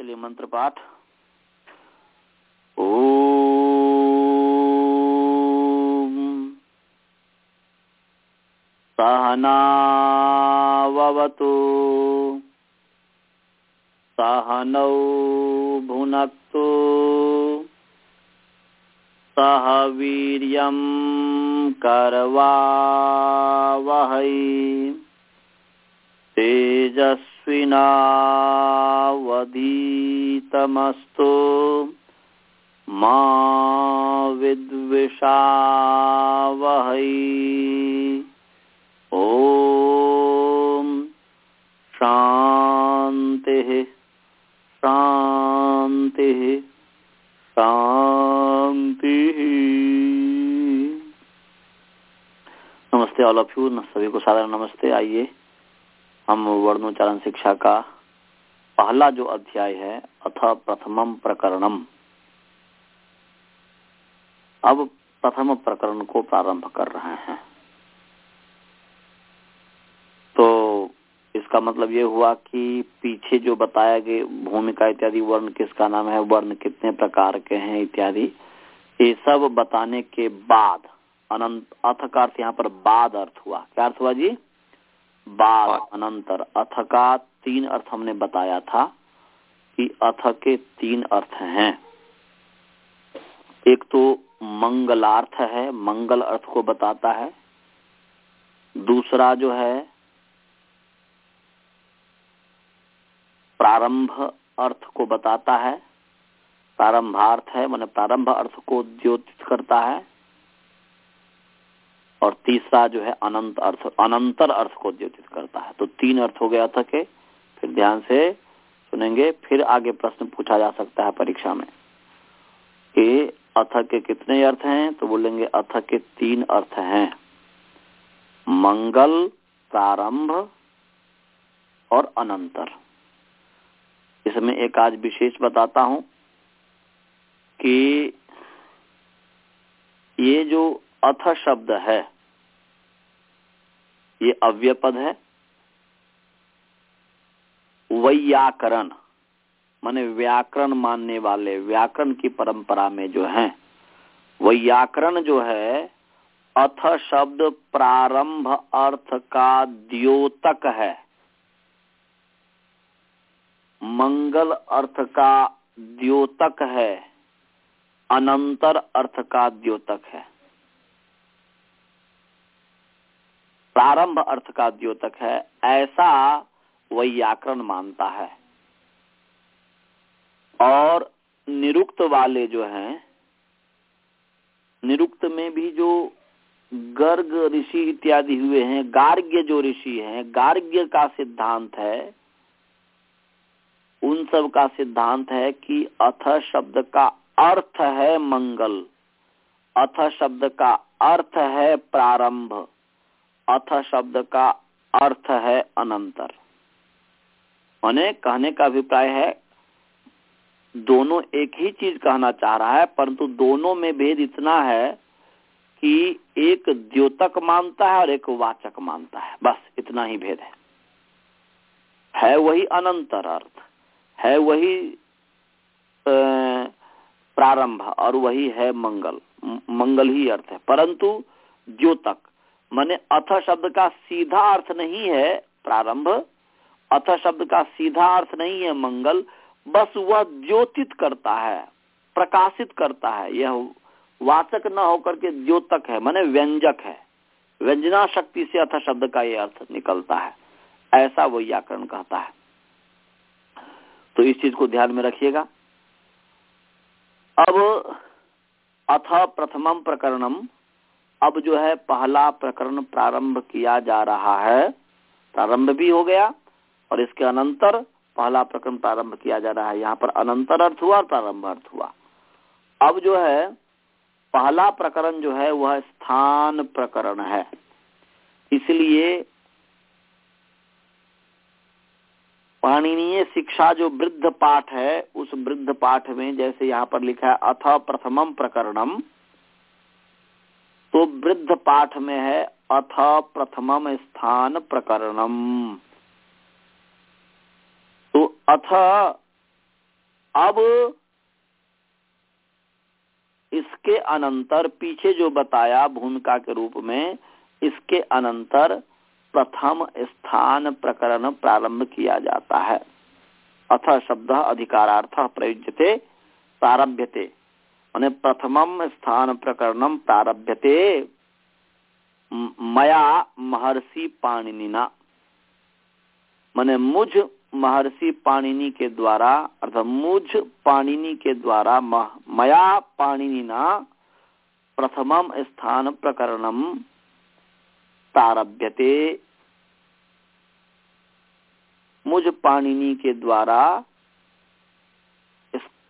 चलिए मंत्र पाठ। ओ सहनावतु सहनौ भुनक्तु सह वीर्यं करवावहै। तेजस्विनावधीतमस्तु मा विद्विषावहै। ॐ शान्तिः शान्तिः शांति नमस्ते ऑल ऑफ़ यू सभी को साधारण नमस्ते। आइए। हम वर्णोच्चारण शिक्षा का पहला जो अध्याय है, अथ प्रथमम प्रकरणम अब प्रथम प्रकरण को प्रारंभ कर रहे हैं। तो इसका मतलब ये हुआ कि पीछे जो बताया गया भूमिका इत्यादि, वर्ण किसका नाम है, वर्ण कितने प्रकार के हैं इत्यादि, ये सब बताने के बाद, अनंत अथ का अर्थ यहाँ पर बाद अर्थ हुआ। क्या अर्थ हुआ जी? बाद अनंतर अथ का तीन अर्थ हमने बताया था कि अथ के तीन अर्थ हैं। एक तो मंगलार्थ है, मंगल अर्थ को बताता है। दूसरा जो है, प्रारंभ अर्थ को बताता है। प्रारंभार्थ है, मैंने प्रारंभ अर्थ को द्योतित करता है। और तीसरा जो है अनंत अर्थ, अनंतर अर्थ को द्योतित करता है। तो तीन अर्थ हो गया अर्थ के फिर ध्यान से सुनेंगे, फिर आगे प्रश्न पूछा जा सकता है परीक्षा में। कि अथ के कितने अर्थ हैं? तो बोलेंगे अथ के तीन अर्थ हैं। मंगल, प्रारंभ और अनंतर। इसमें एक आज विशेष बताता हूँ कि ये जो अथ शब्द है ये अव्य पद है। वैयाकरण, माने व्याकरण मानने वाले, व्याकरण की परंपरा में जो है, वैयाकरण जो है, अथ शब्द प्रारंभ अर्थ का द्योतक है। मंगल अर्थ का द्योतक है, अनंतर अर्थ का द्योतक है। प्रारंभ अर्थ का द्योतक है, ऐसा वैयाकरण मानता है। और निरुक्त वाले जो हैं, निरुक्त में भी जो गर्ग ऋषि इत्यादि हुए हैं, गार्ग्य जो ऋषि हैं, गार्ग्य का सिद्धांत है, उन सब का सिद्धांत है कि अथ शब्द का अर्थ है मंगल, अथ शब्द का अर्थ है प्रारंभ। अथ शब्द का अर्थ है अनंतर। माने कहने का अभिप्राय है, दोनों एक ही चीज़ कहना चाह रहा है, परंतु दोनों में भेद इतना है कि एक द्योतक मानता है और एक वाचक मानता है। बस इतना ही भेद है। है वही अनंतर अर्थ, है वही प्रारंभ और वही है मंगल। मंगल ही अर्थ है। परंतु द्योतक माने अथ शब्द का सीधा अर्थ नहीं है प्रारंभ, अथ शब्द का सीधा अर्थ नहीं है मंगल, बस वह द्योतित करता है, प्रकाशित करता है। यह वाचक न होकर के द्योतक है, माने व्यंजक है। व्यंजना शक्ति से अथ शब्द का यह अर्थ निकलता है। ऐसा वो व्याकरण कहता है। तो इस चीज़ को ध्यान में रखिएगा। अब अथ प्रथमम प्रकरणम अब जो है पहला प्रकरण प्रारंभ किया जा रहा है। प्रारंभ भी हो गया और इसके अनंतर पहला प्रकरण प्रारंभ किया जा रहा है। यहाँ पर अनंतर अर्थ हुआ और प्रारंभ अर्थ हुआ। अब जो है, पहला प्रकरण जो है, वह स्थान प्रकरण है। इसलिए पाणनीय शिक्षा जो वृद्ध पाठ है, उस वृद्ध पाठ में जैसे यहाँ पर लिखा है, अथ प्रथमम प्रकरणम तो वृद्ध पाठ में है अथ प्रथमम स्थान प्रकरणम। तो अथ अब इसके अनंतर पीछे जो बताया भूमिका के रूप में, इसके अनंतर प्रथम स्थान प्रकरण प्रारंभ किया जाता है। अथ शब्द अधिकारार्थ प्रयुज्यते, प्रारभ्यते। प्रथमम स्थान प्रकरणम प्रारभ्यते। मया महर्षि पाणिनिना। मैंने मुझ महर्षि पाणिनि के द्वारा, अर्थात मुझ पाणिनि के द्वारा मया पाणिनिना प्रथमम स्थान प्रकरणम प्रारभ्यते। मुझ पाणिनि के द्वारा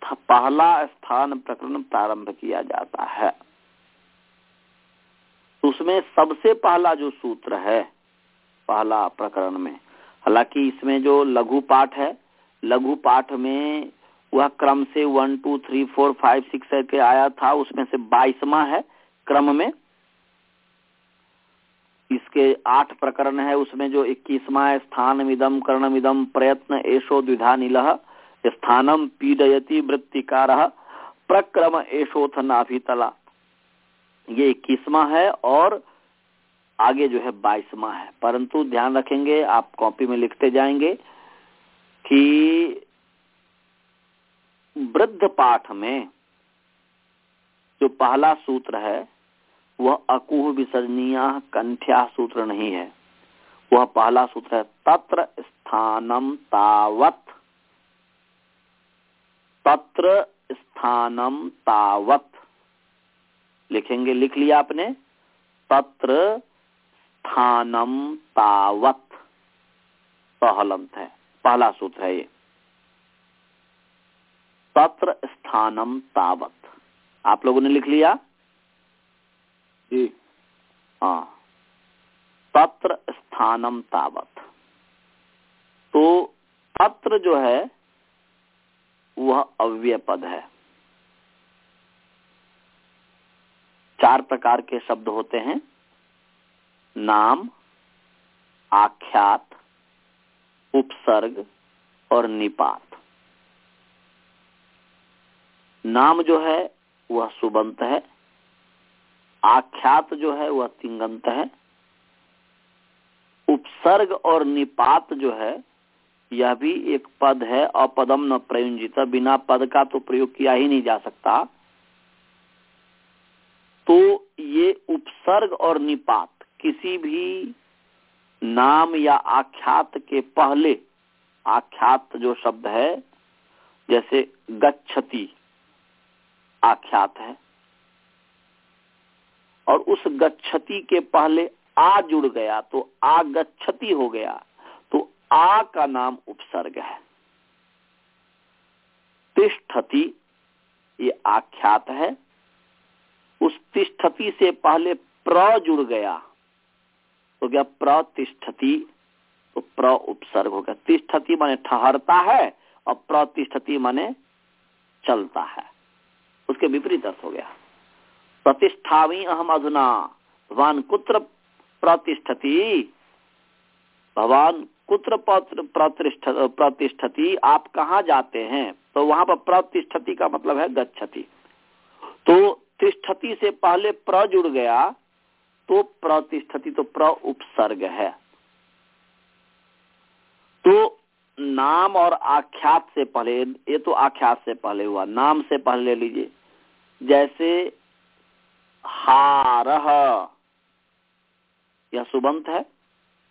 पहला स्थान प्रकरण प्रारंभ किया जाता है। उसमें सबसे पहला जो सूत्र है, पहला प्रकरण में, हालाँकि इसमें जो लघु पाठ है, लघु पाठ में वह क्रम से one, two, three, four, five, six के आया था, उसमें से बाईसवा है क्रम में। इसके आठ प्रकरण है, उसमें जो इक्कीसवा स्थान मिदम कर्णमिदम प्रयत्न एशो द्विधा नील स्थानम पीडयति वृत्तिकार प्रक्रम एशोथ नाभितला ये इक्कीसवा है और आगे जो है बाईसवा है। परंतु ध्यान रखेंगे, आप कॉपी में लिखते जाएँगे कि वृद्ध पाठ में जो पहला सूत्र है, वह अकुह विसर्जनीय कंठ्या सूत्र नहीं है। वह पहला सूत्र है तत्र स्थानम तावत। तत्र स्थानम तावत। लिखेंगे लिख लिया आपने? तत्र स्थानम तावत। पहलंत है पहला सूत्र है ये। तत्र स्थानम तावत। आप लोगों ने लिख लिया? जी। हाँ। तत्र स्थानम तावत। तो तत्र जो है वह अव्यय पद है। चार प्रकार के शब्द होते हैं। नाम, आख्यात, उपसर्ग और निपात। नाम जो है, वह सुबंत है। आख्यात जो है, वह तिंगंत है। उपसर्ग और निपात जो है यह भी एक पद है, अपदम न प्रयुंजित बिना पद का तो प्रयोग किया ही नहीं जा सकता। तो ये उपसर्ग और निपात, किसी भी नाम या आख्यात के पहले, आख्यात जो शब्द है, जैसे गच्छति आख्यात है, और उस गच्छति के पहले आ जुड़ गया तो आ गच्छति हो गया। आ का नाम उपसर्ग है। तिष्ठति, ये आख्यात है, उस तिष्ठति से पहले प्र जुड़ गया। तो क्या प्रतिष्ठति तो प्र उपसर्ग हो गया। तिष्ठति माने ठहरता है और प्रतिष्ठति माने चलता है। उसके विपरीत अर्थ हो गया। प्रतिष्ठावी अहम अधुना भगवान कुत्र प्रतिष्ठति भगवान कुत्र प्रतिष्ठति आप कहा जाते हैं? तो वहाँ पर प्रतिष्ठति का मतलब है गच्छति। तो तिष्ठति से पहले प्र जुड़ गया तो प्रतिष्ठति तो प्र उपसर्ग है। तो नाम और आख्यात से पहले, ये तो आख्यात से पहले हुआ, नाम से पहले ले लीजिए। जैसे हार यह सुबंत है,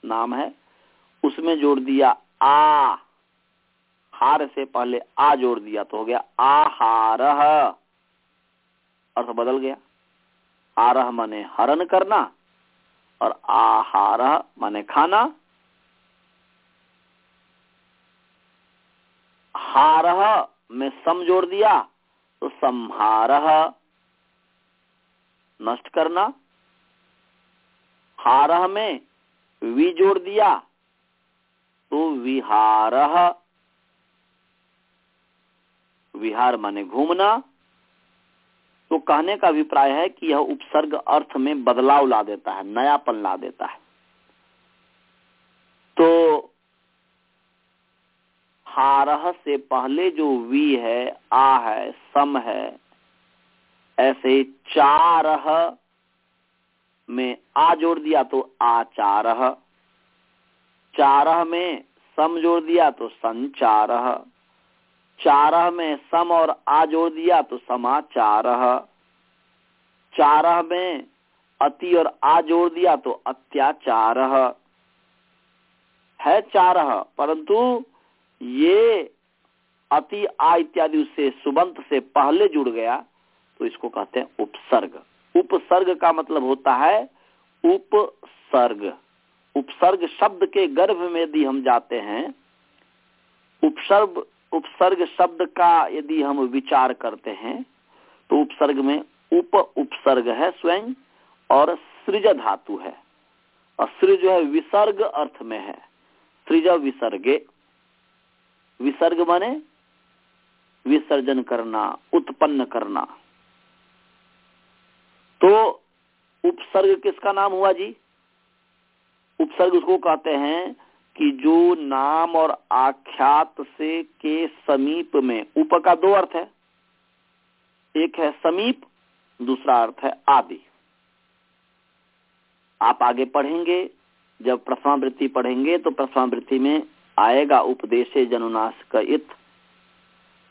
नाम है। उसमें जोड़ दिया, आ। हार से पहले आ जोड़ दिया तो हो गया आहार। अर्थ बदल गया। आरह माने हरण करना और आहार माने खाना। हार में सम जोड़ दिया तो संहार। नष्ट करना। हार में वी जोड़ दिया तो विहार। विहार माने घूमना। तो कहने का अभिप्राय है कि यह उपसर्ग अर्थ में बदलाव ला देता है, नयापन ला देता है। तो हारह से पहले जो वी है, आ है, सम है, ऐसे चार में आ जोड़ दिया तो आचार चार में सम जोड़ दिया तो संचार चार में सम और आ जोड़ दिया तो समाचार चार में अति और आ जोड़ दिया तो अत्याचार है चार परंतु ये अति, आ इत्यादि उससे, सुबंत से पहले जुड़ गया तो इसको कहते हैं उपसर्ग। उपसर्ग का मतलब होता है उपसर्ग। उपसर्ग शब्द के गर्भ में यदि हम जाते हैं, उपसर्ग उपसर्ग शब्द का यदि हम विचार करते हैं तो उपसर्ग में उप उपसर्ग है स्वयं और सृज धातु है। और सृज जो है विसर्ग अर्थ में है। सृज विसर्गे। विसर्ग माने विसर्जन करना, उत्पन्न करना। तो उपसर्ग किसका नाम हुआ जी? उपसर्ग उसको कहते हैं कि जो नाम और आख्यात से के समीप में, उप का दो अर्थ है। एक है समीप, दूसरा अर्थ है आदि। आप आगे पढ़ेंगे, जब प्रथमावृत्ति पढ़ेंगे तो प्रथमावृत्ति में आएगा उपदेश जनुनाश का इत।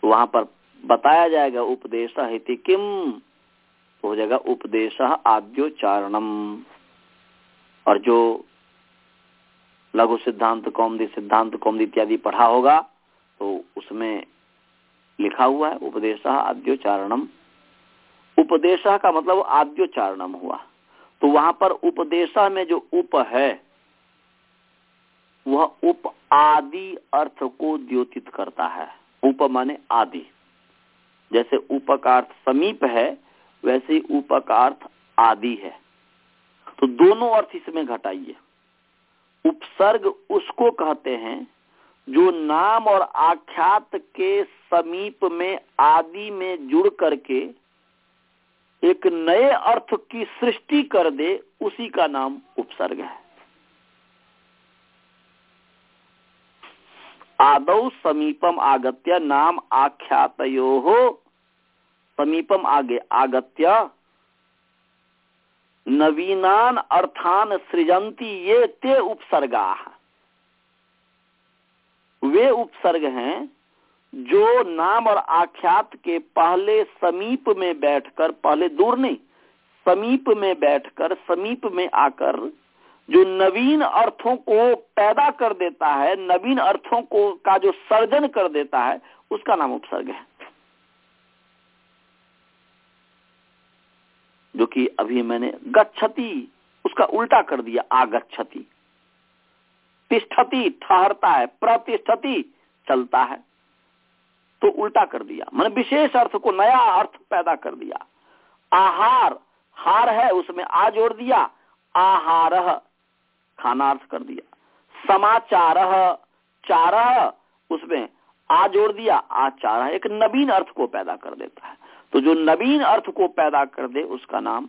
वहाँ पर बताया जाएगा उपदेश हिति किम? हो जाएगा उपदेश आद्योचारणम और जो लघु सिद्धांत, कौमदी सिद्धांत, कौमदी इत्यादि पढ़ा होगा तो उसमें लिखा हुआ है, उपदेश आद्योचारणम उपदेश का मतलब आद्योचारणम हुआ। तो वहाँ पर उपदेश में जो उप है, वह उप आदि अर्थ को द्योतित करता है। उप माने आदि। जैसे उप समीप है, वैसे ही उप आदि है। तो दोनों अर्थ इसमें घटाइए। उपसर्ग उसको कहते हैं, जो नाम और आख्यात के समीप में आदि में जुड़ करके एक नए अर्थ की सृष्टि कर दे, उसी का नाम उपसर्ग है। आदौ समीपम आगत्य नाम आख्यातयो। हो समीपम आगे आगत्य नवीनान अर्थान सृजंती ये ते उपसर्गा। वे उपसर्ग हैं जो नाम और आख्यात के पहले समीप में बैठकर, पहले दूर नहीं, समीप में बैठकर, समीप में आकर जो नवीन अर्थों को पैदा कर देता है, नवीन अर्थों को का जो सर्जन कर देता है, उसका नाम उपसर्ग है। जो कि अभी मैंने गच्छति, उसका उल्टा कर दिया, आगच्छति। तिष्ठति, ठहरता है, प्रतिष्ठति, चलता है। तो उल्टा कर दिया। मैंने विशेष अर्थ को नया अर्थ पैदा कर दिया। आहार, हार है, उसमें आ जोड़ दिया। आहार खाना अर्थ कर दिया। समाचार, चार, उसमें आ जोड़ दिया। आचार, एक नवीन अर्थ को पैदा कर देता है। तो जो नवीन अर्थ को पैदा कर दे, उसका नाम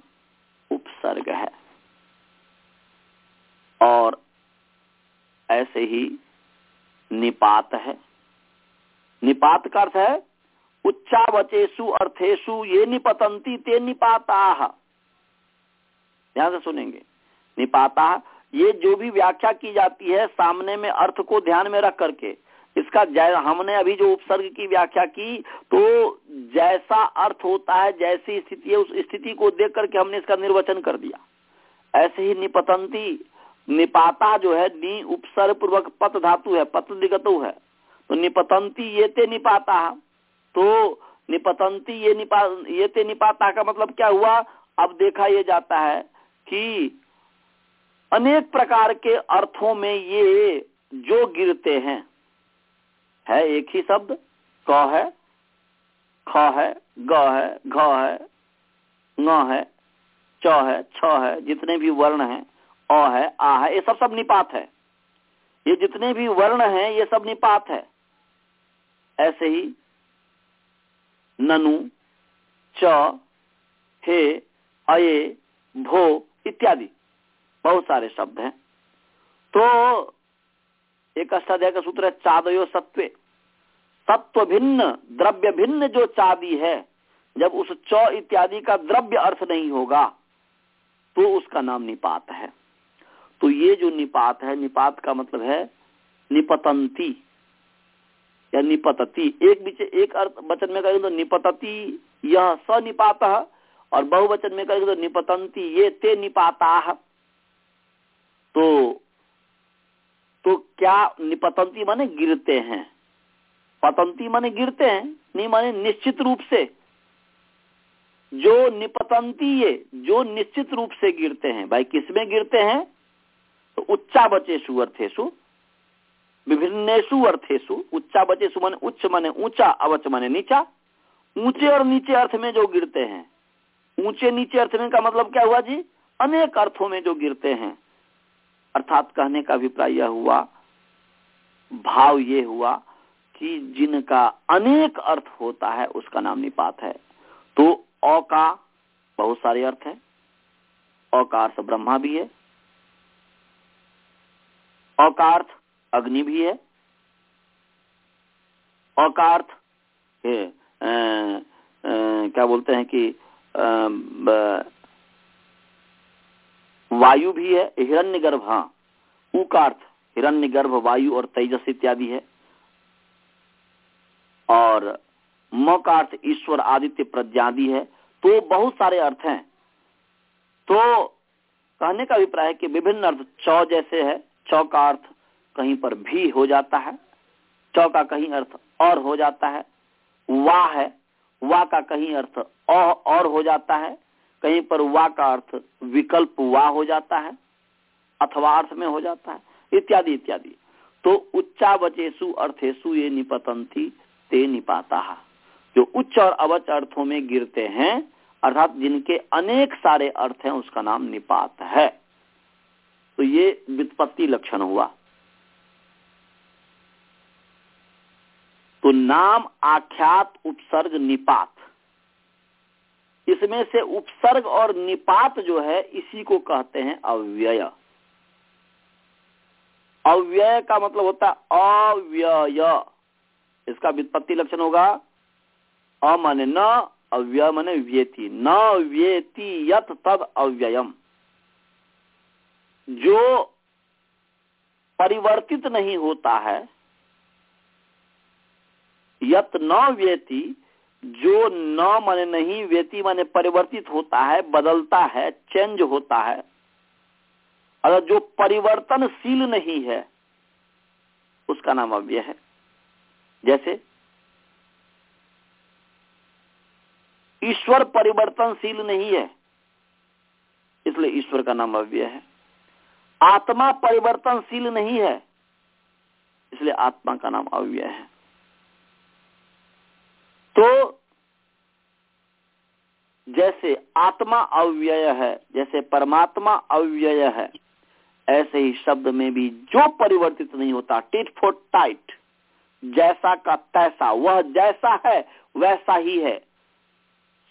उपसर्ग है। और ऐसे ही निपात है। निपात का अर्थ है उच्चावचेशु अर्थेशु ये निपतंती ते निपाता। ध्यान से सुनेंगे। निपाता, ये जो भी व्याख्या की जाती है सामने में अर्थ को ध्यान में रख करके इसका हमने अभी जो उपसर्ग की व्याख्या की तो जैसा अर्थ होता है, जैसी स्थिति है, उस स्थिति को देख करके हमने इसका निर्वचन कर दिया। ऐसे ही निपतंती, निपाता जो है, नि उपसर्ग पूर्वक पत धातु है, पत दिगतु है। तो निपतंती ये ते निपाता। तो निपतंती ये निपा ये ते निपाता का मतलब क्या हुआ? अब देखा ये जाता है कि अनेक प्रकार के अर्थों में ये जो गिरते हैं है एक ही शब्द? क है, ख है, ग है, घ है न है, च है, छ है, जितने भी वर्ण हैं, अ है, आ है, ये सब सब निपात है। ये जितने भी वर्ण हैं, ये सब निपात है। ऐसे ही ननु, च, हे, अये, भो इत्यादि बहुत सारे शब्द हैं। तो एक अष्टाध्याय का सूत्र है, चादयो सत्वे तत्व भिन्न द्रव्य भिन्न जो चादी है, जब उस च इत्यादि का द्रव्य अर्थ नहीं होगा तो उसका नाम निपात है। तो ये जो निपात है, निपात का मतलब है निपतंती, या निपतती। एक बीच, एक अर्थ वचन में कहेंगे तो निपतती, यह स निपात और बहुवचन में कहेंगे तो निपतंती, ये ते निपाता। तो तो क्या निपतंती माने गिरते हैं? पतंती माने गिरते हैं, नहीं माने निश्चित रूप से। जो निपतंती ये, जो निश्चित रूप से गिरते हैं, भाई किसमें गिरते हैं? तो उच्चा बचेशु अर्थेशु विभिन्नेशु अर्थेशु उच्चा बचेशु माने उच्च माने ऊँचा, अवच माने नीचा। ऊँचे और नीचे अर्थ में जो गिरते हैं, ऊँचे नीचे अर्थ में का मतलब क्या हुआ जी? अनेक अर्थों में जो गिरते हैं, अर्थात कहने का अभिप्राय यह हुआ, भाव ये हुआ कि जिनका अनेक अर्थ होता है, उसका नाम निपात है। तो अ का बहुत सारे अर्थ है। अ अर्थ ब्रह्मा भी है। अ अर्थ अग्नि भी है। अ अर्थ क्या बोलते हैं कि वायु भी है हिरण्य गर्भ हाँ का अर्थ हिरण्य गर्भ वायु और तेजस इत्यादि है। और म का अर्थ ईश्वर आदित्य प्रज्ञादि है तो बहुत सारे अर्थ हैं। तो कहने का अभिप्राय है कि विभिन्न अर्थ चौ जैसे है। चौ का अर्थ कहीं पर भी हो जाता है, चौ का कहीं अर्थ और हो जाता है, वा है, वा का कहीं अर्थ और हो जाता है, कहीं पर वा का अर्थ विकल्प वा हो जाता है, अथवा अर्थ में हो जाता है, इत्यादि इत्यादि। तो उच्चा बचेसु अर्थेसु ये निपतंती ते निपाता जो उच्च और अवच अर्थों में गिरते हैं, अर्थात जिनके अनेक सारे अर्थ हैं, उसका नाम निपात है। तो ये वित्पत्ति लक्षण हुआ। तो नाम आख्यात उपसर्ग निपात। इसमें से उपसर्ग और निपात जो है, इसी को कहते हैं अव्यय। अव्यय का मतलब होता है अव्यय। इसका वित्पत्ति लक्षण होगा। अमन न, अव्यय मन व्यति। न व्यति यत तद अव्ययम। जो परिवर्तित नहीं होता है, यत न व्यति, जो न माने नहीं, व्यति माने परिवर्तित होता है, बदलता है चेंज होता है अगर जो परिवर्तनशील नहीं है, उसका नाम अव्यय है। जैसे ईश्वर परिवर्तनशील नहीं है, इसलिए ईश्वर का नाम अव्यय है। आत्मा परिवर्तनशील नहीं है, इसलिए आत्मा का नाम अव्यय है। तो जैसे आत्मा अव्यय है, जैसे परमात्मा अव्यय है, ऐसे ही शब्द में भी जो परिवर्तित नहीं होता, टिट फॉर टाइट जैसा का तैसा वह जैसा है, वैसा ही है।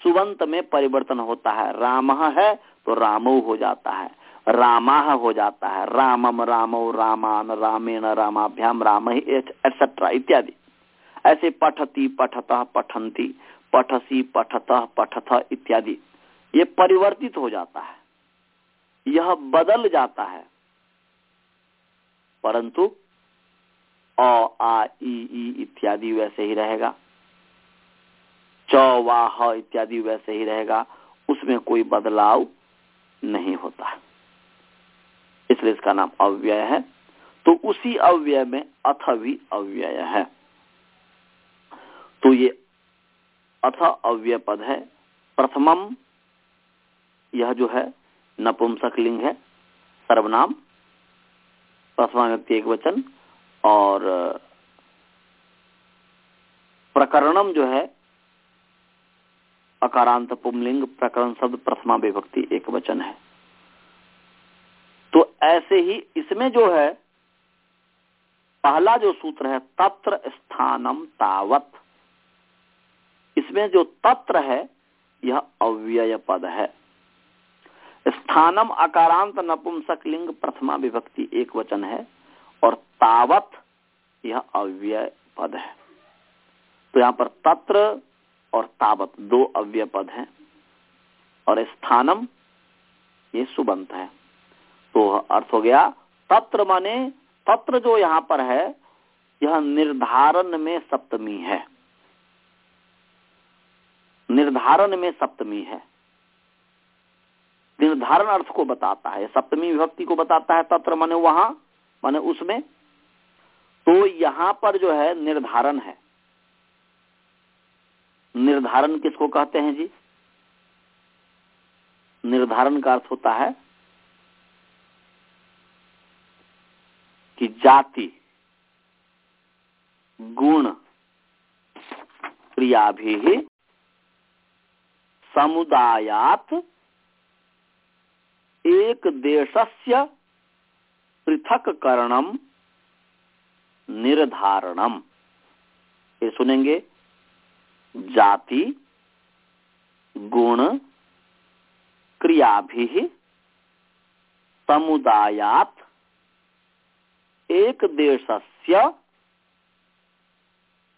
सुबंत में परिवर्तन होता है। राम है तो रामो हो जाता है। रामा हो जाता है। रामम, रामो, रामान, रामेण, रामाभ्याम, राम एटसेट्रा इत्यादि। ऐसे पठती, पठत पठंती पठसी, पठत, पठथ इत्यादि। ये परिवर्तित हो जाता है। यह बदल जाता है। परंतु अ, आ, ई इत्यादि वैसे ही रहेगा। च वाह इत्यादि वैसे ही रहेगा। उसमें कोई बदलाव नहीं होता। इसलिए इसका नाम अव्यय है। तो उसी अव्यय में अथ भी अव्यय है। तो ये अथ अव्यय पद है। प्रथमम, यह जो है नपुंसक लिंग है, सर्वनाम। प्रथमा व्यक्ति एक वचन। और प्रकरणम जो है, अकारांत पुमलिंग प्रकरण शब्द प्रथमा विभक्ति एक वचन है। तो ऐसे ही इसमें जो है, पहला जो सूत्र है, तत्र स्थानम तावत। इसमें जो तत्र है, यह अव्यय पद है। स्थानम अकारांत नपुंसक लिंग प्रथमा विभक्ति एक वचन है। और तावत यह अव्यय पद है। तो यहाँ पर तत्र और तावत दो अव्यय पद हैं और स्थानम ये सुबंत है। तो अर्थ हो गया तत्र माने तत्र जो यहाँ पर है, यह निर्धारण में सप्तमी है। निर्धारण में सप्तमी है। निर्धारण अर्थ को बताता है, सप्तमी विभक्ति को बताता है तत्र माने वहाँ माने उसमें तो यहाँ पर जो है निर्धारण है। निर्धारण किसको कहते हैं जी? निर्धारण का अर्थ होता है कि जाति, गुण क्रिया भी समुदायात, एक देशस्य पृथक करणम निर्धारणम। ये सुनेंगे? जाति, गुण क्रिया भी समुदायात एक देशस्य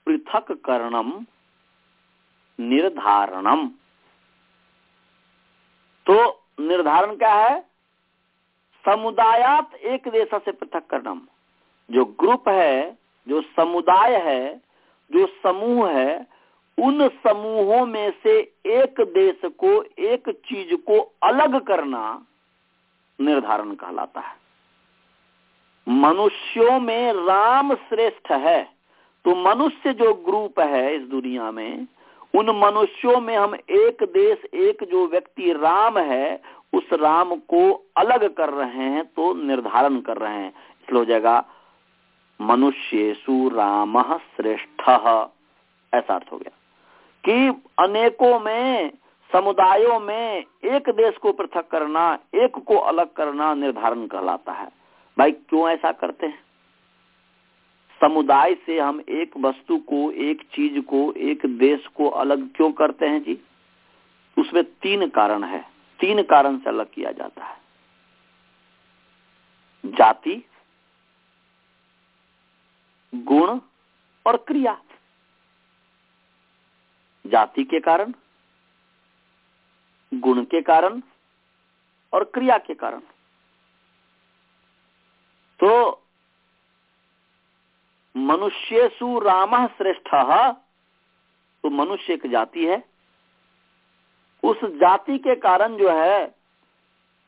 पृथक करणम निर्धारणम। तो निर्धारण क्या है? समुदायात एक देश से पृथक करणम जो ग्रुप है, जो समुदाय है, जो समूह है, उन समूहों में से एक देश को, एक चीज़ को अलग करना निर्धारण कहलाता है। मनुष्यों में राम श्रेष्ठ है तो मनुष्य जो ग्रुप है इस दुनिया में, उन मनुष्यों में हम एक देश, एक जो व्यक्ति राम है उस राम को अलग कर रहे हैं तो निर्धारण कर रहे हैं। इसलिए हो जाएगा मनुष्येशु राम श्रेष्ठ। ऐसा अर्थ हो गया। कि अनेकों में, समुदायों में एक देश को पृथक करना, एक को अलग करना निर्धारण कहलाता है। भाई, क्यों ऐसा करते हैं? समुदाय से हम एक वस्तु को, एक चीज़ को, एक देश को अलग क्यों करते हैं जी? उसमें तीन कारण है। तीन कारण से अलग किया जाता है। जाति, गुण और क्रिया। जाति के कारण, गुण के कारण और क्रिया के कारण। तो मनुष्यसु राम श्रेष्ठ तो मनुष्य एक जाति है। उस जाति के कारण जो है,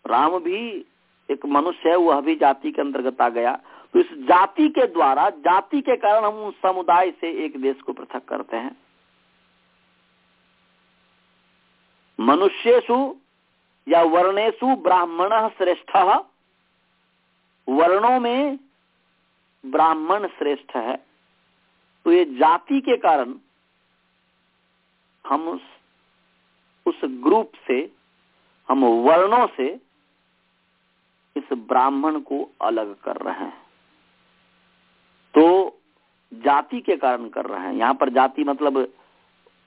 राम भी एक मनुष्य है, वह भी जाति के अंतर्गत आ गया। तो इस जाति के द्वारा, जाति के कारण हम उस समुदाय से एक देश को पृथक करते हैं। मनुष्यसु या वर्णेशु ब्राह्मण श्रेष्ठ, वर्णों में ब्राह्मण श्रेष्ठ है। तो ये जाति के कारण हम उस, ग्रुप से हम वर्णों से इस ब्राह्मण को अलग कर रहे हैं। तो जाति के कारण कर रहे हैं। यहाँ पर जाति मतलब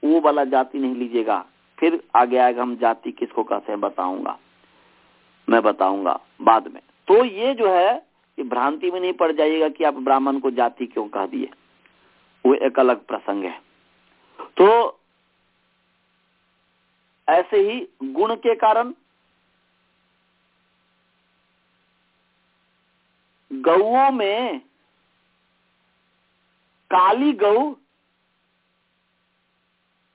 वो वाला जाति नहीं लीजिएगा। फिर आगे आएगा हम जाति किसको कहते हैं बताऊँगा। मैं बताऊँगा बाद में। तो ये जो है ये भ्रांति में नहीं पड़ जाइएगा कि आप ब्राह्मण को जाति क्यों कह दिए। वो एक अलग प्रसंग है। तो ऐसे ही गुण के कारण गौओं में काली गौ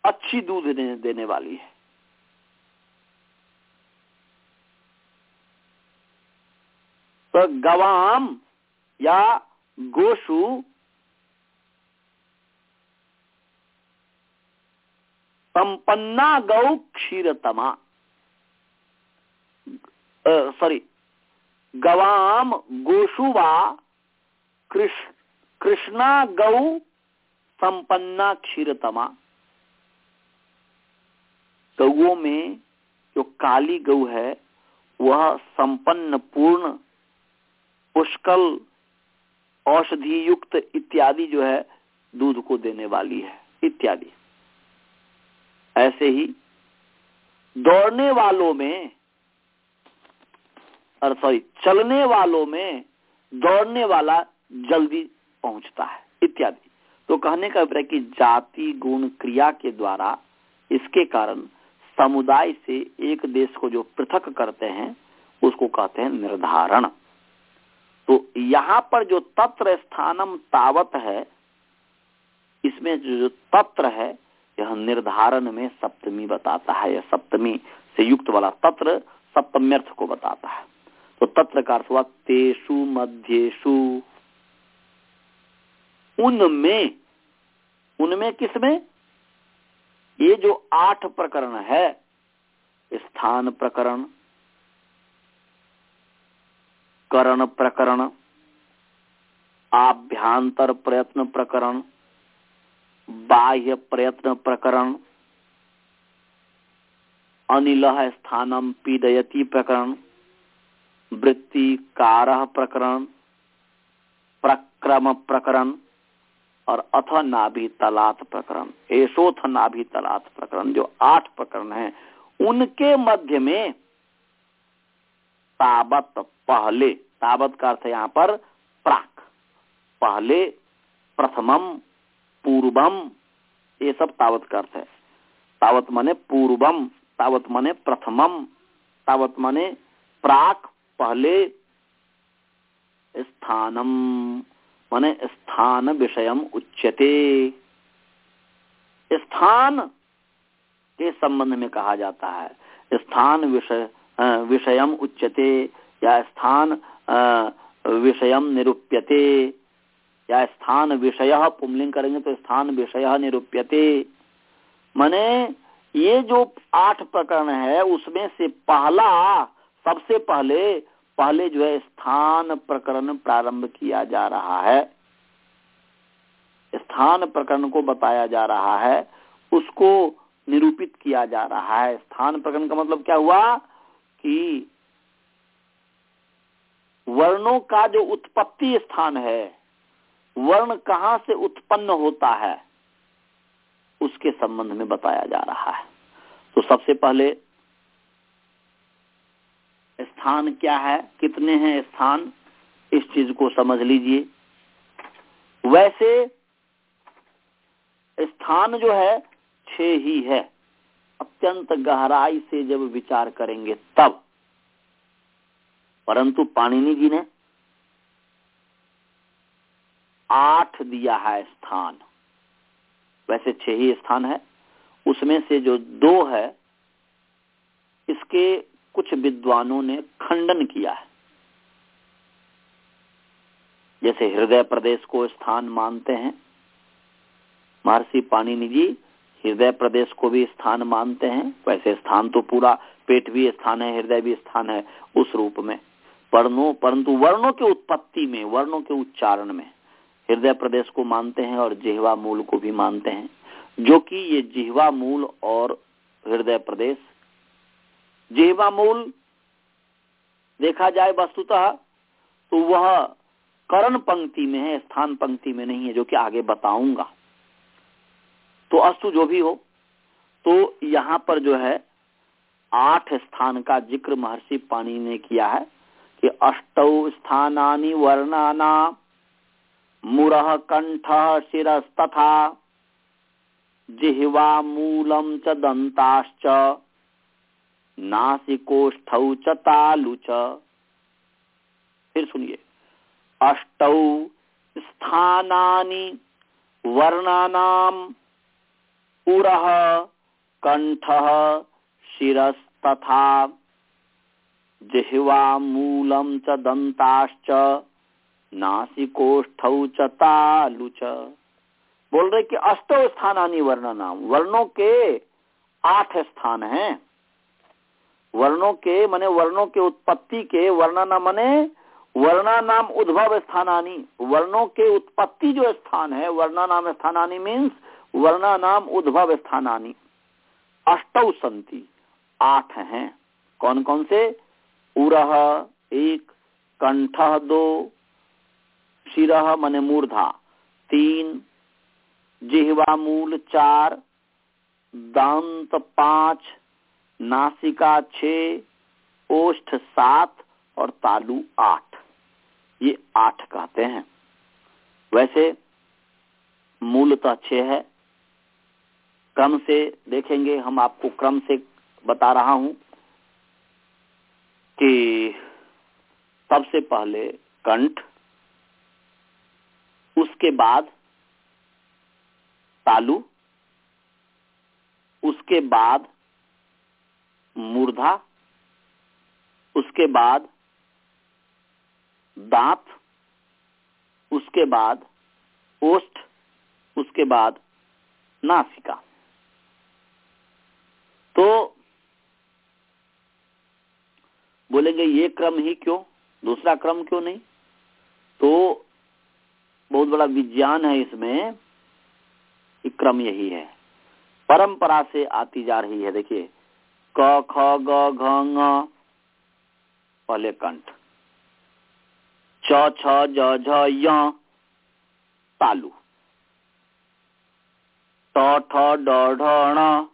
अच्छी दूध देने, देने वाली है। तो गवाम या गोशु संपन्ना गौ क्षीरतमा। सॉरी गवाम गोशुवा कृष्ण कृष्णा गौ संपन्ना क्षीरतमा। गौओं में जो काली गौ है, वह संपन्न पूर्ण, पुष्कल औषधि युक्त इत्यादि जो है, दूध को देने वाली है। इत्यादि। ऐसे ही दौड़ने वालों में सॉरी चलने वालों में दौड़ने वाला जल्दी पहुँचता है, इत्यादि। तो कहने का अभिप्राय कि जाति, गुण, क्रिया के द्वारा इसके कारण समुदाय से एक देश को जो पृथक करते हैं, उसको कहते हैं निर्धारण। तो यहाँ पर जो तत्र स्थानम तावत है, इसमें जो तत्र है यह निर्धारण में सप्तमी बताता है, यह सप्तमी से युक्त वाला तत्र सप्तम्यर्थ को बताता है। तो तत्र का अर्थ हुआ तेषु मध्येशु उनमें उनमें किसमें? ये जो आठ प्रकरण है, स्थान प्रकरण, करण प्रकरण, आभ्यांतर प्रयत्न प्रकरण बाह्य प्रयत्न प्रकरण, अनिल स्थानम पीडयती प्रकरण वृत्ति कार प्रकरण, प्रक्रम प्रकरण, और अथ नाभि तलात प्रकरण एशोथ नाभि तलात प्रकरण, जो आठ प्रकरण हैं, उनके मध्य में ताबत पहले, ताबत का अर्थ यहाँ पर प्राक, पहले प्रथमम पूर्वम, ये सब तावत का अर्थ है। तावत माने पूर्वम, तावत माने प्रथमम, तावत माने प्राक, पहले स्थानम, माने स्थान विषयम उच्यते। स्थान के संबंध में कहा जाता है। स्थान विषय विषयम उच्यते या स्थान विषयम निरूप्यते। या स्थान विषय पुमलिंग करेंगे तो स्थान विषय निरूप्यते। माने ये जो आठ प्रकरण है, उसमें से पहला, सबसे पहले पहले जो है स्थान प्रकरण प्रारंभ किया जा रहा है। स्थान प्रकरण को बताया जा रहा है, उसको निरूपित किया जा रहा है। स्थान प्रकरण का मतलब क्या हुआ? कि वर्णों का जो उत्पत्ति स्थान है वर्ण कहाँ से उत्पन्न होता है, उसके संबंध में बताया जा रहा है। तो सबसे पहले स्थान क्या है, कितने हैं स्थान, इस चीज़ को समझ लीजिए। वैसे स्थान जो है, छह ही है। अत्यंत गहराई से जब विचार करेंगे तब। परंतु पाणिनि जी ने आठ दिया है स्थान। वैसे छह ही स्थान है। उसमें से जो दो है, इसके कुछ विद्वानों ने खंडन किया है। जैसे हृदय प्रदेश को स्थान मानते हैं। महर्षि पाणिनि जी हृदय प्रदेश को भी स्थान मानते हैं। वैसे स्थान तो पूरा पेट भी स्थान है, हृदय भी स्थान है उस रूप में। परंतु वर्णों के उत्पत्ति में, वर्णों के उच्चारण में। हृदय प्रदेश को मानते हैं और जिहवा मूल को भी मानते हैं। जो कि ये जिहवा मूल और हृदय प्रदेश। जिहवा मूल देखा जाए वस्तुतः तो वह करण पंक्ति में है, स्थान पंक्ति में नहीं है, जो कि आगे बताऊँगा। तो अस्तु जो भी हो तो यहाँ पर जो है, आठ स्थान का ज़िक्र महर्षि पाणी ने किया है कि अष्टौ स्थानानि वर्णाना मुरह कंठ शिरस्तथा। जिह्वा मूलम च दंताश्च नासिकोष्ठौ च तालु च। फिर सुनिए। अष्टौ स्थानानि वर्णानाम पुरः कंठः शिरस्तथा। जिह्वा मूलम च दंताश्च नासिकोष्ठौ च तालु च। बोल रहे कि अष्टो स्थानानी वर्ण नाम वर्णों के आठ स्थान हैं। वर्णों के मने वर्णों के उत्पत्ति के वर्णना मने वर्णा नाम उद्भव स्थानानी। वर्णों के उत्पत्ति जो स्थान है, वर्णा नाम स्थानानी मीन्स वर्णा नाम उद्भव स्थानानी। अष्टौ संति, आठ हैं। कौन कौन से? उरह, एक, कंठ, दो शिरह मन मूर्धा। तीन, जिहवा मूल, चार, दांत पाँच, नासिका छ, ओष्ठ सात और तालु आठ। ये आठ कहते हैं। वैसे मूलतः छह है। क्रम से देखेंगे, हम आपको क्रम से बता रहा हूँ कि सबसे पहले कंठ उसके बाद तालु, उसके बाद मूर्धा उसके बाद दांत, उसके बाद ओष्ठ, उसके बाद नासिका। तो बोलेंगे, ये क्रम ही क्यों? दूसरा क्रम क्यों नहीं? तो बहुत बड़ा विज्ञान है इसमें क्रम यही है। परंपरा से आती जा रही है, देखिए। क, ख, ग, घ पहले कंठ। च, छ, ज, झ तालु। ट, ठ, ड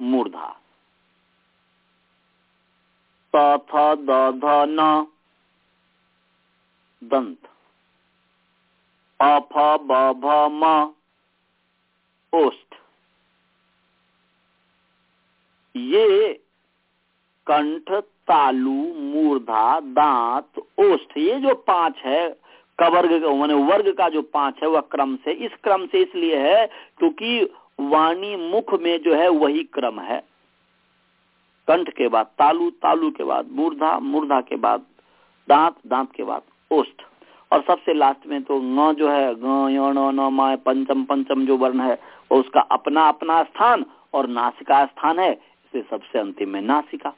मूर्धा। त थ, द, ध, न, दंत। अ फ ब भ म ओष्ठ ये कंठ, तालु, मूर्धा, दांत, ओष्ठ, ये जो पाँच है, कवर्ग, मैंने वर्ग का जो पाँच है, वह क्रम से, इस क्रम से इसलिए है, क्योंकि वाणी मुख में जो है, वही क्रम है। कंठ के बाद तालु तालु के बाद मूर्धा मूर्धा के बाद दांत दांत के बाद ओष्ठ। और सबसे लास्ट में तो न जो है, ग पंचम पंचम जो वर्ण है, वो उसका अपना अपना स्थान और नासिका स्थान है। इसे सबसे अंतिम में नासिका।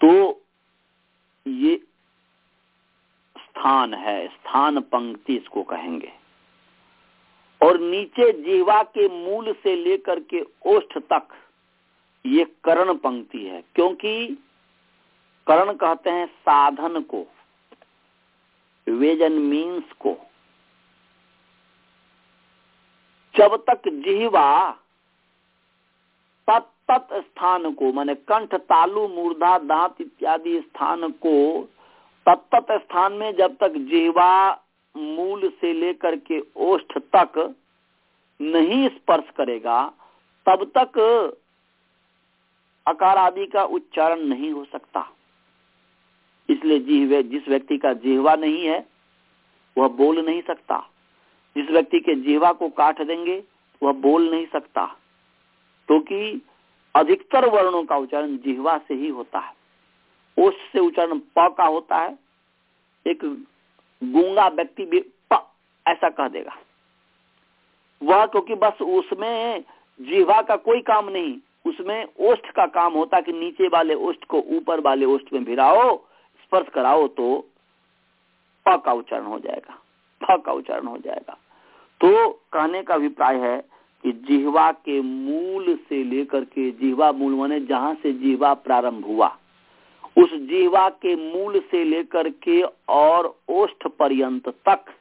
तो ये स्थान है, स्थान पंक्ति इसको कहेंगे। और नीचे जीवा के मूल से लेकर के ओष्ठ तक ये करण पंक्ति है, क्योंकि करण कहते हैं साधन को। वेजन मीन्स को। जब तक जिहवा तत्त स्थान को, माने कंठ, तालु मूर्धा दांत इत्यादि स्थान को तत्त स्थान में जब तक जिहवा मूल से लेकर के ओष्ठ तक नहीं स्पर्श करेगा, तब तक अकार आदि का उच्चारण नहीं हो सकता। इसलिए जिहवे जिस व्यक्ति का जिहवा नहीं है, वह बोल नहीं सकता। जिस व्यक्ति के जिहवा को काट देंगे, वह बोल नहीं सकता। क्योंकि अधिकतर वर्णों का उच्चारण जिहवा से ही होता है। ओष से उच्चारण प का होता है। एक गूँगा व्यक्ति भी प ऐसा कह देगा। वह क्योंकि बस उसमें जिहवा का कोई काम नहीं, उसमें ओष्ठ का काम होता कि नीचे वाले ओष्ठ को ऊपर वाले ओष्ठ में भिराओ स्पर्श कराओ तो प का उच्चारण हो जाएगा फ का उच्चारण हो जाएगा। तो कहने का अभिप्राय है कि जिहवा के मूल से लेकर के जिहवा मूल माने जहाँ से जिहवा प्रारंभ हुआ, उस जिहवा के मूल से लेकर के और ओष्ठ पर्यंत तक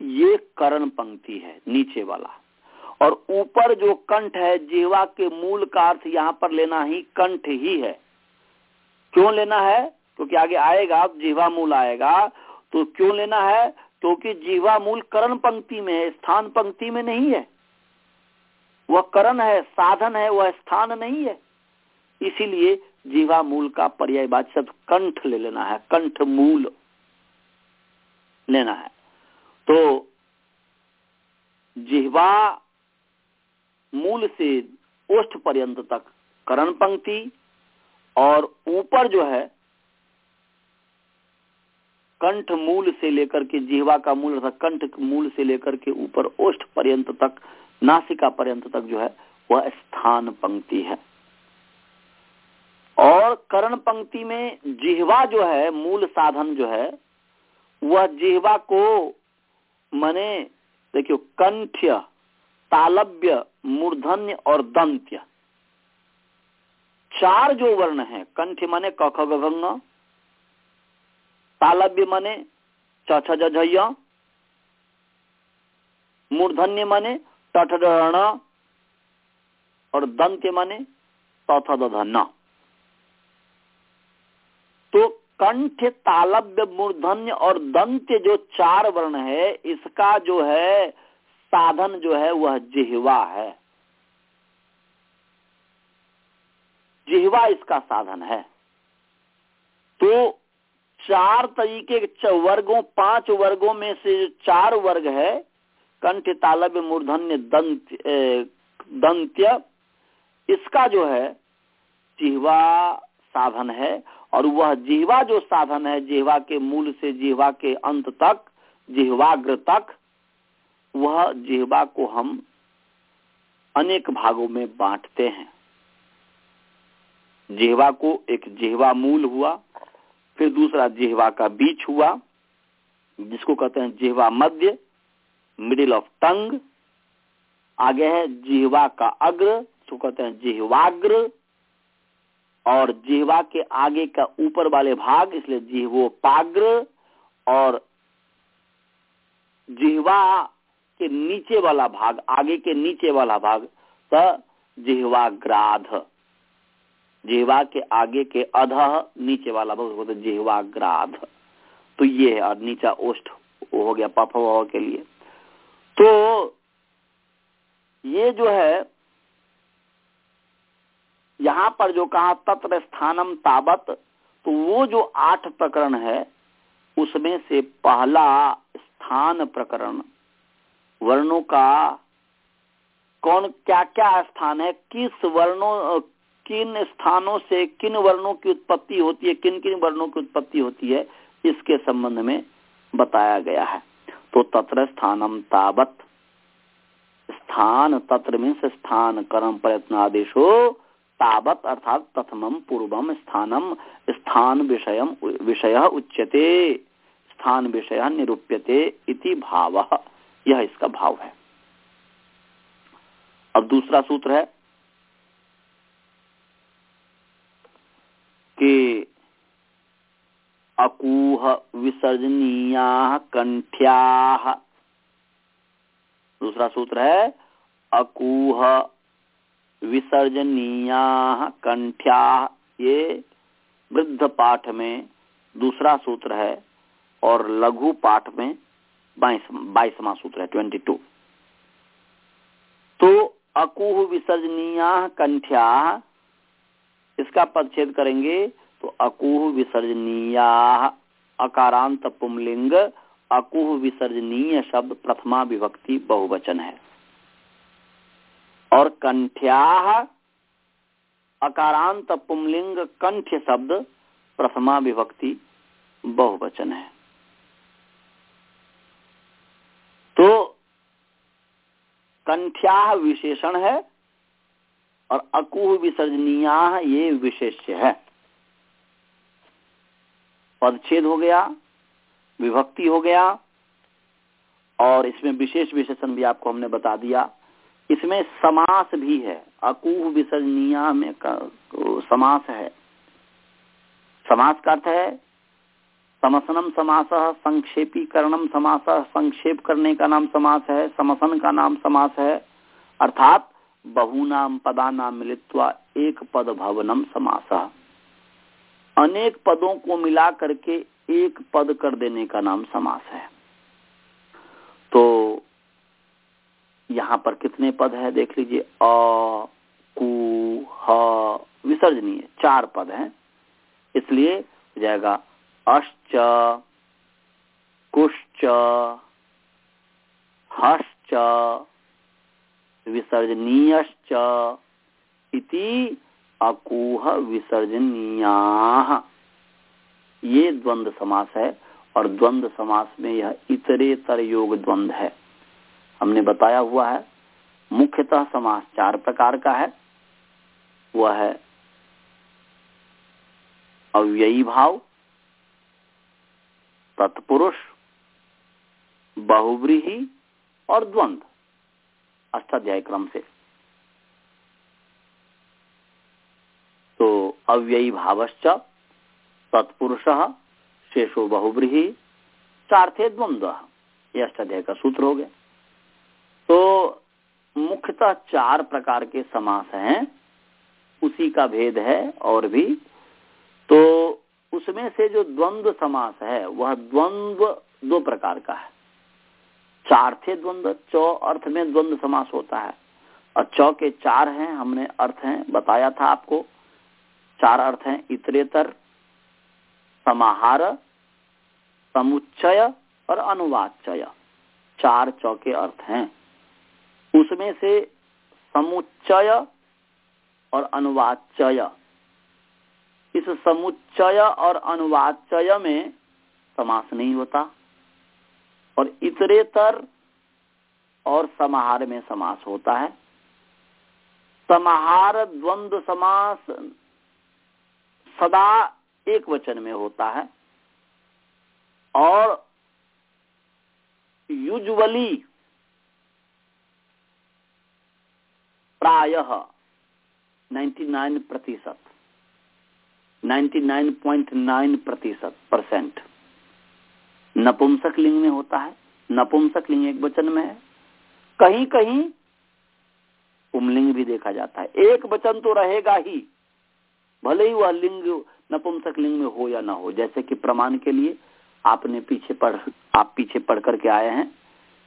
ये करण पंक्ति है, नीचे वाला। और ऊपर जो कंठ है, जिहवा के मूल का अर्थ यहाँ पर लेना ही कंठ ही है। क्यों लेना है? क्योंकि आगे आएगा जीवा मूल आएगा। तो क्यों लेना है? क्योंकि जीवा मूल करण पंक्ति में है, स्थान पंक्ति में नहीं है। वह करण है, साधन है, वह स्थान नहीं है। इसीलिए जीवा मूल का पर्याय शब्द कंठ ले लेना है, कंठ मूल लेना है। तो जिहवा मूल से ओष्ठ पर्यंत तक करण पंक्ति और ऊपर जो है, कंठ मूल से लेकर के जिहवा का मूल अर्थात कंठ मूल से लेकर के ऊपर ओष्ठ पर्यंत तक, नासिका पर्यंत तक जो है, वह स्थान पंक्ति है। और करण पंक्ति में जिहवा जो है, मूल साधन जो है, वह जिहवा को मने, देखियो, कंठ्य तालब्य मूर्धन्य और दंत्य। चार जो वर्ण है, कंठ मने, कख गंग तालब्य मने चछ जझ मूर्धन्य मने टठरण और दंत्य मने तथ तो कंठ तालब्य मूर्धन्य और दंत्य जो चार वर्ण है, इसका जो है साधन जो है, वह जिहवा है। जिहवा इसका साधन है। तो चार तरीके वर्गों, पाँच वर्गों में से जो चार वर्ग है, कंठ तालब्य मूर्धन्य, दंत दंत्य, इसका जो है, जिहवा साधन है। और वह जिहवा जो साधन है, जिहवा के मूल से जिहवा के अंत तक, जिहवाग्र तक, वह जिहवा को हम अनेक भागों में बांटते हैं। जिहवा को एक जिहवा मूल हुआ, फिर दूसरा जिहवा का बीच हुआ, जिसको कहते हैं जिहवा मध्य मिडिल ऑफ़ टंग आगे है जिहवा का अग्र, जिसको कहते हैं जिहवाग्र, और जिहवा के आगे का ऊपर वाले भाग, इसलिए जिहवोपाग्र, और जिहवा के नीचे वाला भाग, आगे के नीचे वाला भाग जिहवाग्राध। जिहवा के आगे के अध नीचे वाला भाग होता है जिहवाग्राध। तो ये है, और नीचा ओष्ठ हो गया पफ के लिए। तो ये जो है, यहाँ पर जो कहा तत्र स्थानम ताबत तो वो जो आठ प्रकरण है, उसमें से पहला स्थान प्रकरण, वर्णों का कौन क्या क्या स्थान है, किस वर्णों किन स्थानों से किन वर्णों की उत्पत्ति होती है, किन किन वर्णों की उत्पत्ति होती है, इसके संबंध में बताया गया है। तो तत्र स्थानम ताबत स्थान तत्र में से स्थान, कर्म, प्रयत्न आदेशो, तावत अर्थात प्रथमम पूर्वम स्थानम, स्थान विषय विषय उच्यते, स्थान विषय निरूप्यते इति भाव, यह इसका भाव है। अब दूसरा सूत्र है कि अकूह विसर्जनीया कंठ्या। दूसरा सूत्र है, अकूह विसर्जनीया कंठ्या। ये वृद्ध पाठ में दूसरा सूत्र है और लघु पाठ में बाईस बाईसवा सूत्र है, ट्वेंटी टू। तो अकुह विसर्जनीया कंठ्या इसका पदछेद करेंगे? तो अकुह विसर्जनीया, अकारांत पुमलिंग अकुह विसर्जनीय शब्द प्रथमा विभक्ति बहुवचन है। और कंठ्या अकारांत पुमलिंग कंठ शब्द प्रथमा विभक्ति बहुवचन है। तो कंठ्या विशेषण है और अकुह विसर्जनीया ये विशेष्य है। पदछेद हो गया, विभक्ति हो गया, और इसमें विशेष विशेषण भी आपको हमने बता दिया। इसमें समास भी है। अकूह विसर्जनीया में समास है। समास का अर्थ है, समसनम समास संक्षेपीकरणम समास संक्षेप करने का नाम समास है, समसन का नाम समास है। अर्थात बहुनाम पदानाम मिलित्वा एक पद भवनम समास। अनेक पदों को मिला करके एक पद कर देने का नाम समास है। तो यहाँ पर कितने पद है देख लीजिए। अ, कु, ह, विसर्जनीय चार पद हैं। इसलिए हो जाएगा अश्च, कुश्च, हश्च विसर्जनीयश्च इति अकूह विसर्जनीया। ये द्वंद्व समास है और द्वंद्व समास में यह इतरेतर योग द्वंद्व है। हमने बताया हुआ है, मुख्यतः समास चार प्रकार का है। वह है अव्ययी भाव, तत्पुरुष, बहुव्रीही और द्वंद्व अष्टाध्याय क्रम से। तो अव्ययी भावश्च, तत्पुरुष, शेषो बहुव्रीही, चार्थे द्वंद्व ये अष्टाध्याय का सूत्र हो गया। तो मुख्यतः चार प्रकार के समास हैं, उसी का भेद है और भी। तो उसमें से जो द्वंद्व समास है, वह द्वंद्व दो प्रकार का है। चार थे द्वंद्व, चौ अर्थ में द्वंद्व समास होता है। और चौ के चार हैं, हमने अर्थ हैं, बताया था आपको। चार अर्थ हैं, इतरेतर, समाहार, समुच्चय और अनुवादचय चार चौके अर्थ हैं। उसमें से समुच्चय और अनुवाचय इस समुच्चय और अनुवाचय में समास नहीं होता। और इतरेतर और समाहार में समास होता है। समाहार, द्वंद्व, समास सदा एक वचन में होता है। और यूजुअली प्रायः 99 प्रतिशत 99.9 प्रतिशत परसेंट नपुंसक लिंग में होता है। नपुंसक लिंग एक वचन में है। कहीं कहीं पुमलिंग भी देखा जाता है। एक वचन तो रहेगा ही। भले ही वह लिंग नपुंसक लिंग में हो या ना हो। जैसे कि प्रमाण के लिए आपने पीछे पढ़, आप पीछे पढ़ करके आए हैं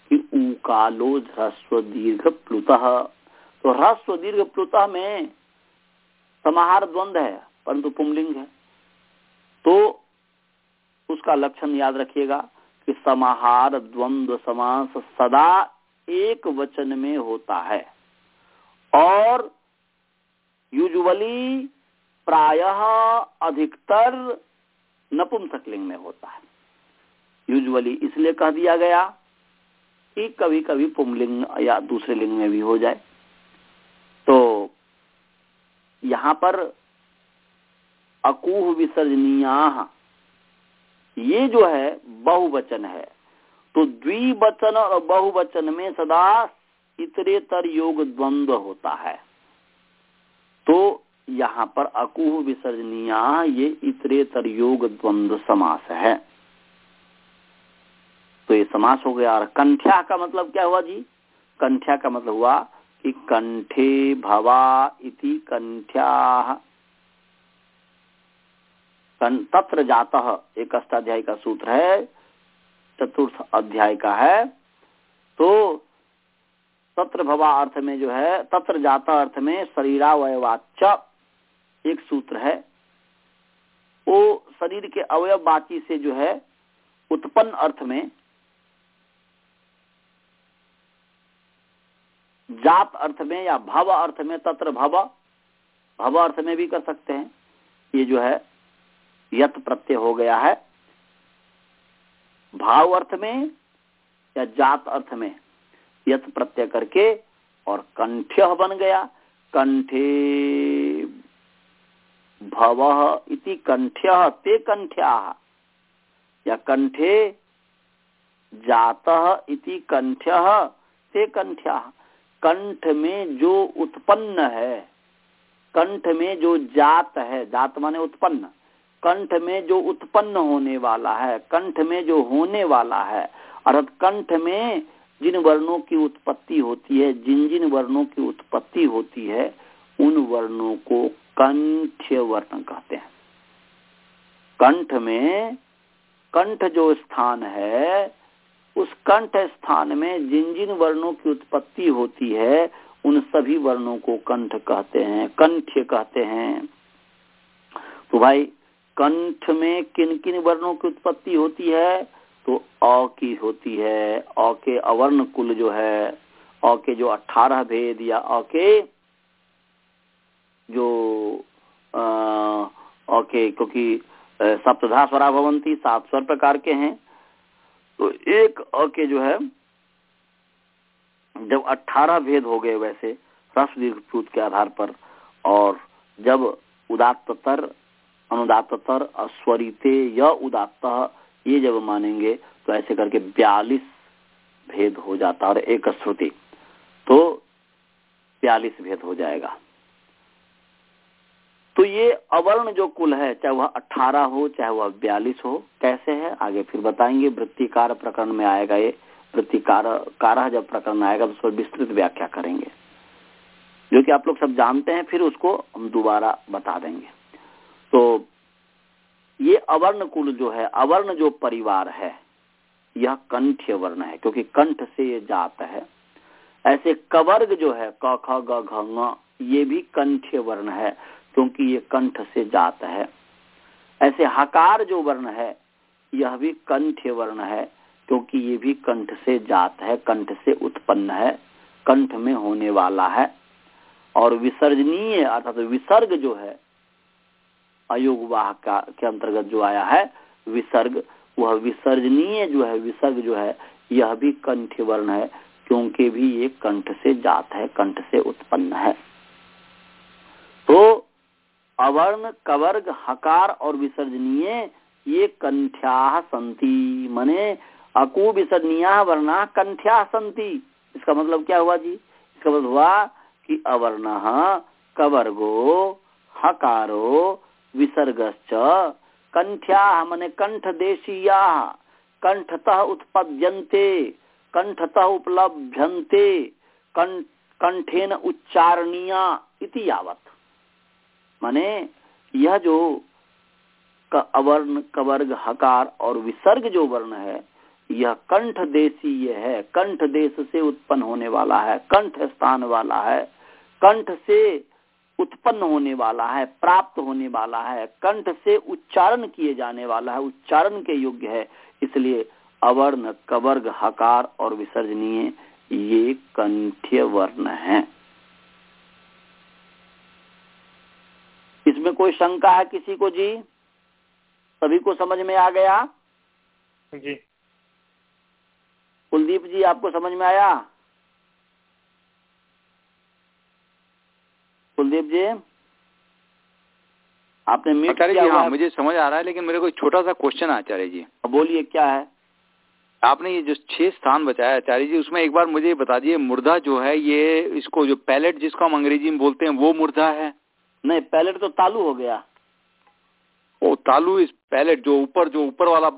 कि उकालो ह्रस्व, दीर्घ, प्लुत। तो ह्रस्व, दीर्घ, प्लुत में समाहार द्वंद है, परंतु पुमलिंग है। तो उसका लक्षण याद रखिएगा कि समाहार द्वंद्व समास सदा एक वचन में होता है। और यूजुअली प्रायः अधिकतर नपुंसक लिंग में होता है। यूजुअली इसलिए कह दिया गया कि कभी कभी पुमलिंग या दूसरे लिंग में भी हो जाए। तो यहाँ पर अकूह विसर्जनीया ये जो है, बहुवचन है। तो द्विवचन और बहुवचन में सदा इतरेतर योग द्वंद्व होता है। तो यहाँ पर अकुह विसर्जनीया, ये इतरेतर योग द्वंद्व समास है। तो ये समास हो गया। और कंठ्या का मतलब क्या हुआ जी? कंठ्या का मतलब हुआ कि कंठे भवा इति कंठ्या तत्र जाता। एक अष्टाध्याय का सूत्र है, चतुर्थ अध्याय का है। तो तत्र भवा अर्थ में जो है, तत्र जाता अर्थ में शरीरावयवाच एक सूत्र है। वो शरीर के अवयव बाकी से जो है, उत्पन्न अर्थ में जात अर्थ में या भव अर्थ में तत्र भव भव अर्थ में भी कर सकते हैं। ये जो है यत प्रत्यय हो गया है। भाव अर्थ में या जात अर्थ में यत प्रत्यय करके और कंठ्य बन गया। कंठे भव इति कंठ्य ते कंठ्या। या कंठे जात इति कंठ्य ते कंठ्या। कंठ में जो उत्पन्न है, कंठ में जो जात है, जात माने उत्पन्न। कंठ में जो उत्पन्न होने वाला है, कंठ में जो होने वाला है, अर्थात कंठ में जिन वर्णों की उत्पत्ति होती है जिन जिन वर्णों की उत्पत्ति होती है, उन वर्णों को कंठ्य वर्ण कहते हैं। कंठ में कंठ जो स्थान है, उस कंठ स्थान में जिन जिन वर्णों की उत्पत्ति होती है, उन सभी वर्णों को कंठ कहते हैं, कंठ कहते हैं। तो भाई कंठ में किन किन वर्णों की उत्पत्ति होती है तो अ की होती है। अ के अवर्ण कुल जो है, अ के जो अठारह भेद या अ के जो, अ के क्योंकि सप्तधा स्वरा भवंती, सात स्वर प्रकार के हैं। तो एक अ के जो है, जब अठारह भेद हो गए वैसे, रस दीर्घ के आधार पर, और जब उदात्तर अनुदात्तर अस्वरिते या उदात्त, ये जब मानेंगे तो ऐसे करके बयालीस भेद हो जाता और एक श्रुति तो बयालीस भेद हो जाएगा। तो ये अवर्ण जो कुल है, चाहे वह अठारह हो, चाहे वह बयालीस हो, कैसे है, आगे फिर बताएँगे। वृत्तिकार प्रकरण में आएगा ये, वृत्तिकार कारह जब प्रकरण आएगा तो उस पर विस्तृत व्याख्या करेंगे। जो कि आप लोग सब जानते हैं, फिर उसको हम दोबारा बता देंगे। तो ये अवर्ण कुल जो है, अवर्ण जो परिवार है, यह कंठ्य वर्ण है, क्योंकि कंठ से ये जात है। ऐसे कवर्ग जो है, क, ख, ग, घ ये भी कंठ्य वर्ण है, क्योंकि ये कंठ से जात है। ऐसे हकार जो वर्ण है, यह भी कंठ्य वर्ण है, क्योंकि ये भी कंठ से जात है, कंठ से उत्पन्न है, कंठ में होने वाला है। और विसर्जनीय, अर्थात विसर्ग जो है अयोग वाह का के अंतर्गत जो आया है, विसर्ग, वह विसर्जनीय जो है, विसर्ग जो है, यह भी कंठ वर्ण है, क्योंकि भी ये कंठ से जात है, कंठ से उत्पन्न है। तो अवर्ण, कवर्ग, हकार और विसर्जनीय, ये कंठ्या संति, मने अकु विसर्जनीय, वर्णा कंठ्या संति। इसका मतलब क्या हुआ जी? इसका मतलब हुआ कि अवर्ण, कवर्गो, हकारो विसर्गश्च। कंठ्या मने कंठ देशीया कंठतः उत्पद्यन्ते। कंठतः उपलभ्यन्ते। कंठेन उच्चारणीया इति यावत। माने यह जो अवर्ण, कवर्ग, हकार और विसर्ग जो वर्ण है, यह कंठ देशीय है। कंठ देश से उत्पन्न होने वाला है। कंठ स्थान वाला है। कंठ से उत्पन्न होने वाला है प्राप्त होने वाला है कंठ से उच्चारण किए जाने वाला है उच्चारण के योग्य है। इसलिए अवर्ण कवर्ग हकार और विसर्जनीय ये कंठ्य वर्ण है। इसमें कोई शंका है किसी को जी? सभी को समझ में आ गया? जी। कुलदीप जी आपको समझ में आया? कुलदीप जी आपने मीट आचार्य जी हाँ मुझे समझ आ रहा है लेकिन मेरे को छोटा सा क्वेश्चन है आचार्य जी। बोलिए क्या है? आपने ये जो छह स्थान बताया आचार्य जी उसमें एक बार मुझे बता दिए मुर्दा जो है ये इसको जो पैलेट जिसको हम अंग्रेज़ी में बोलते हैं वो मुर्दा है? नहीं पैलेट तो तालू हो गया। ओ तालू इस पैलेट जो ऊपर जो ऊपर वाला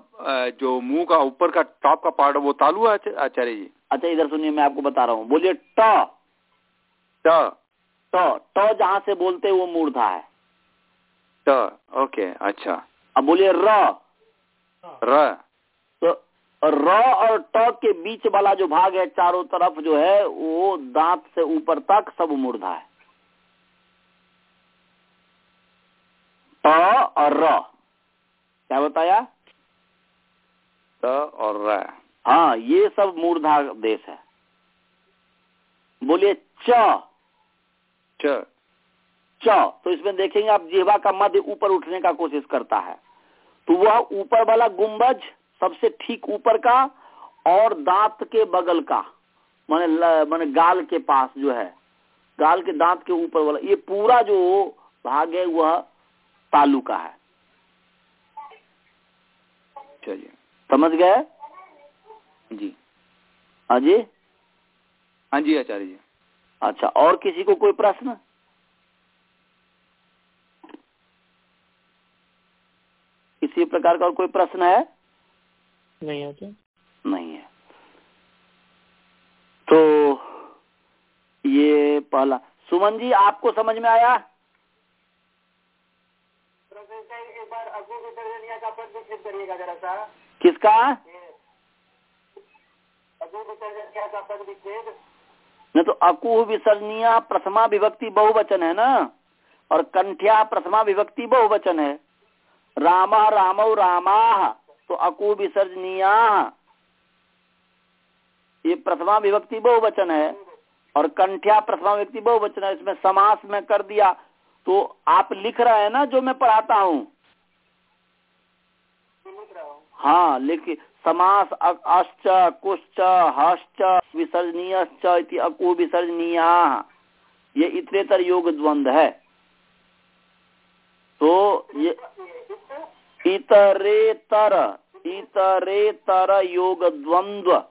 जो मुँह का ऊपर का टॉप का पार्ट है वो तालू है आचार्य जी? अच्छा इधर सुनिए मैं आपको बता रहा हूँ। बोलिए ट। ट ट ट जहाँ से बोलते वो मूर्धा है। ट ओके अच्छा। अब बोलिए र। र। तो र और ट के बीच वाला जो भाग है चारों तरफ़ जो है वो दांत से ऊपर तक सब मूर्धा है। ट और र। क्या बताया? त और र। हाँ ये सब मूर्धा देश है। बोलिए च। च। च तो इसमें देखेंगे आप जिहवा का मध्य ऊपर उठने का कोशिश करता है। तो वह ऊपर वाला गुंबज सबसे ठीक ऊपर का और दांत के बगल का, माने माने गाल के पास जो है, गाल के दांत के ऊपर वाला, ये पूरा जो भाग है वह तालु का है। चलिए, समझ गए? जी। हाँ जी? हाँ जी, आचार्य जी। अच्छा और किसी को कोई प्रश्न? किसी प्रकार का और कोई प्रश्न है? नहीं आते नहीं है। तो ये पहला सुमन जी आपको समझ में आया? एक बार अबू विसर्जनिया का पद विकसित करिएगा जरा किसका? न तो अकु विसर्जनीय प्रथमा विभक्ति बहुवचन है ना? और कंठ्या प्रथमा विभक्ति बहुवचन है। रामा रामो रामा तो अकु विसर्जनीय ये प्रथमा विभक्ति बहुवचन है और कंठ्या प्रथमा विभक्ति बहुवचन है इसमें समास में कर दिया। तो आप लिख रहे हैं ना जो मैं पढ़ाता हूँ? हूँ। हाँ लिख समास अश्च कुश्च हश्च विसर्जनीयश्च इति अकु विसर्जनीय। ये इतरेतर योग द्वंद है। तो ये इतरेतर इतरेतर योग द्वंद्व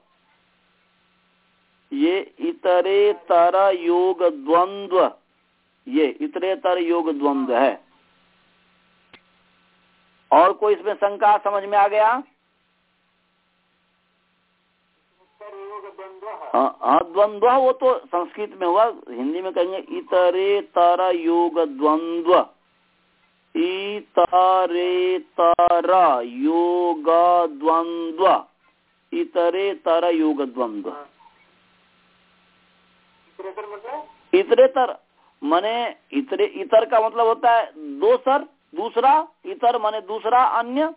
ये इतरेतर योग द्वंद्व ये इतरेतर योग द्वंद्व है। और कोई इसमें शंका समझ में आ गया योग द्वंद्व हाँ हाँ, द्वंद्व वो तो संस्कृत में हुआ हिंदी में कहेंगे इतरे तर योग द्वंद्व इतरेतर योग द्वंद्व इतरेतर योग द्वंद्व इतरेतर मतलब? इतरेतर माने इतरे इतर का मतलब होता है दो सर दूसरा इतर माने दूसरा अन्य।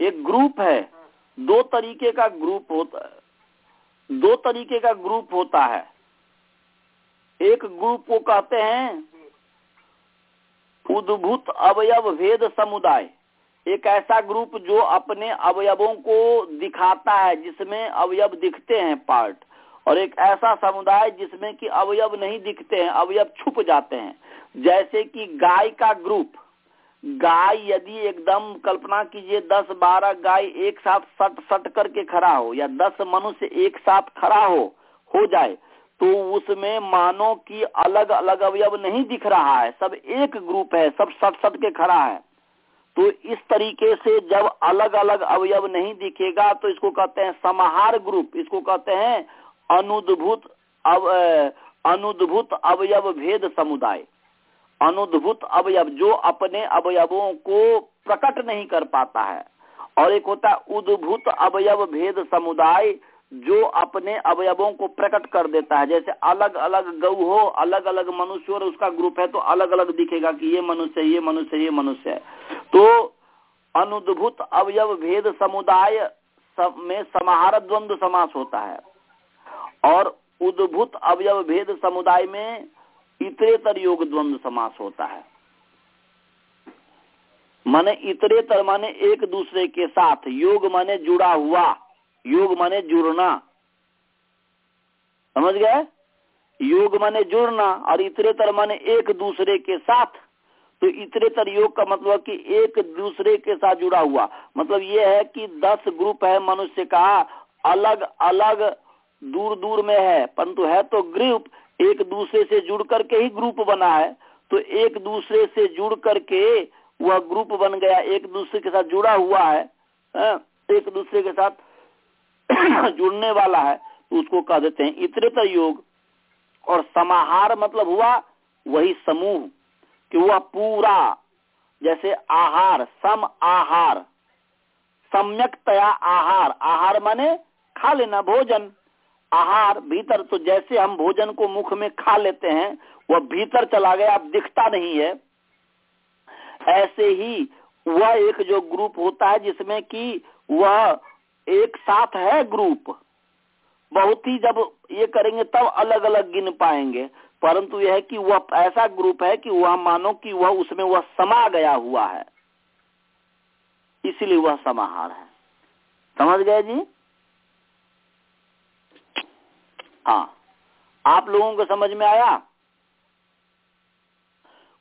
एक ग्रुप है। दो तरीके का ग्रुप होता दो तरीके का ग्रुप होता है। एक ग्रुप को कहते हैं उद्भूत अवयव भेद समुदाय। एक ऐसा ग्रुप जो अपने अवयवों को दिखाता है, जिसमें अवयव दिखते हैं पार्ट। और एक ऐसा समुदाय जिसमें कि अवयव नहीं दिखते हैं, अवयव छुप जाते हैं। जैसे कि गाय का ग्रुप। गाय यदि एकदम कल्पना कीजिए दस बारह गाय एक साथ सट सट करके खड़ा हो या दस मनुष्य एक साथ खड़ा हो हो जाए तो उसमें मानो कि अलग अलग अवयव नहीं दिख रहा है। सब एक ग्रुप है, सब सट सट के खड़ा है। तो इस तरीके से जब अलग अलग अवयव नहीं दिखेगा तो इसको कहते हैं समाहार ग्रुप। इसको कहते हैं अनुद्भूत अव अनुद्भूत अवयव भेद समुदाय। अनुद्भूत अवयव, जो अपने अवयवों को प्रकट नहीं कर पाता है। और एक होता है उद्भूत अवयव भेद समुदाय, जो अपने अवयवों को प्रकट कर देता है। जैसे अलग अलग गौ हो अलग अलग मनुष्य और उसका ग्रुप है तो अलग अलग दिखेगा कि ये मनुष्य ये मनुष्य ये मनुष्य है। तो अनुद्भूत अवयव भेद समुदाय में समाहार द्वंद्व समास होता है। और उद्भुत अवयव भेद समुदाय में इतरेतर योग द्वंद्व समास होता है। माने इतरेतर माने एक दूसरे के साथ। योग माने जुड़ा हुआ, योग माने जुड़ना। समझ गए? योग माने जुड़ना और इतरेतर माने एक दूसरे के साथ। तो इतरेतर योग का मतलब कि एक दूसरे के साथ जुड़ा हुआ। मतलब यह है कि दस ग्रुप है मनुष्य का। अलग अलग दूर दूर में है, परंतु है तो ग्रुप। एक दूसरे से जुड़ करके ही ग्रुप बना है। तो एक दूसरे से जुड़ करके वह ग्रुप बन गया, एक दूसरे के साथ जुड़ा हुआ है एक दूसरे के साथ जुड़ने वाला है तो उसको कह देते हैं इतरेतर योग। और समाहार मतलब हुआ वही समूह, कि वह पूरा, जैसे आहार, सम आहार, सम्यकतया आहार। आहार माने खा लेना भोजन। आहार भीतर तो जैसे हम भोजन को मुख में खा लेते हैं, वह भीतर चला गया, अब दिखता नहीं है। ऐसे ही वह एक जो ग्रुप होता है, जिसमें कि वह एक साथ है ग्रुप, बहुत ही जब ये करेंगे, तब अलग अलग गिन पाएँगे। परंतु यह है कि वह ऐसा ग्रुप है कि वह मानो कि वह उसमें वह समा गया हुआ है। इसलिए वह समाहार है। समझ गए जी? हाँ। आप लोगों को समझ में आया?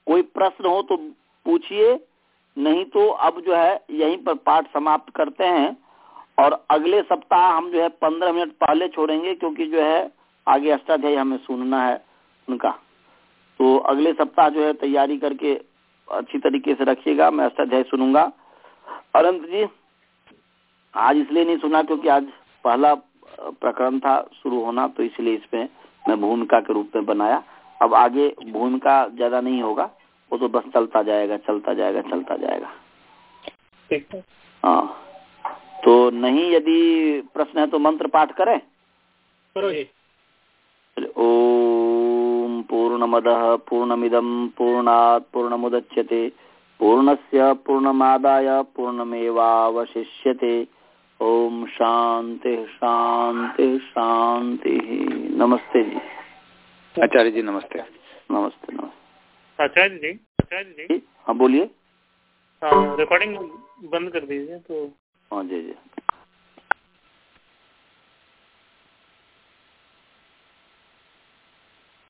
कोई प्रश्न हो तो पूछिए, नहीं तो अब जो है यहीं पर पाठ समाप्त करते हैं और अगले सप्ताह हम जो है पंद्रह मिनट पहले छोड़ेंगे क्योंकि जो है आगे अष्टाध्याय हमें सुनना है उनका। तो अगले सप्ताह जो है तैयारी करके अच्छी तरीके से रखिएगा, मैं अष्टाध्याय सुनूँगा। अनंत जी, आज इसलिए नहीं सुना क्योंकि आज पहला प्रकरण था शुरू होना तो इसलिए इसमें मैं भूमिका के रूप में बनाया। अब आगे भूमिका ज़्यादा नहीं होगा वो तो बस चलता जाएगा चलता जाएगा चलता जाएगा। हाँ। तो नहीं यदि प्रश्न है तो मंत्र पाठ करें। करो जी। ओम पूर्णमद पूर्णमिदम पूर्णात पूर्णमुदच्यते पूर्णस्य पूर्णमादाय पूर्णमेवावशिष्यते। ओम शांति शांति शांति। नमस्ते जी। आचार्य जी नमस्ते। नमस्ते नमस्ते। आचार्य जी आचार्य जी। हाँ बोलिए। हाँ, रिकॉर्डिंग बंद कर दीजिए तो हाँ जी जी।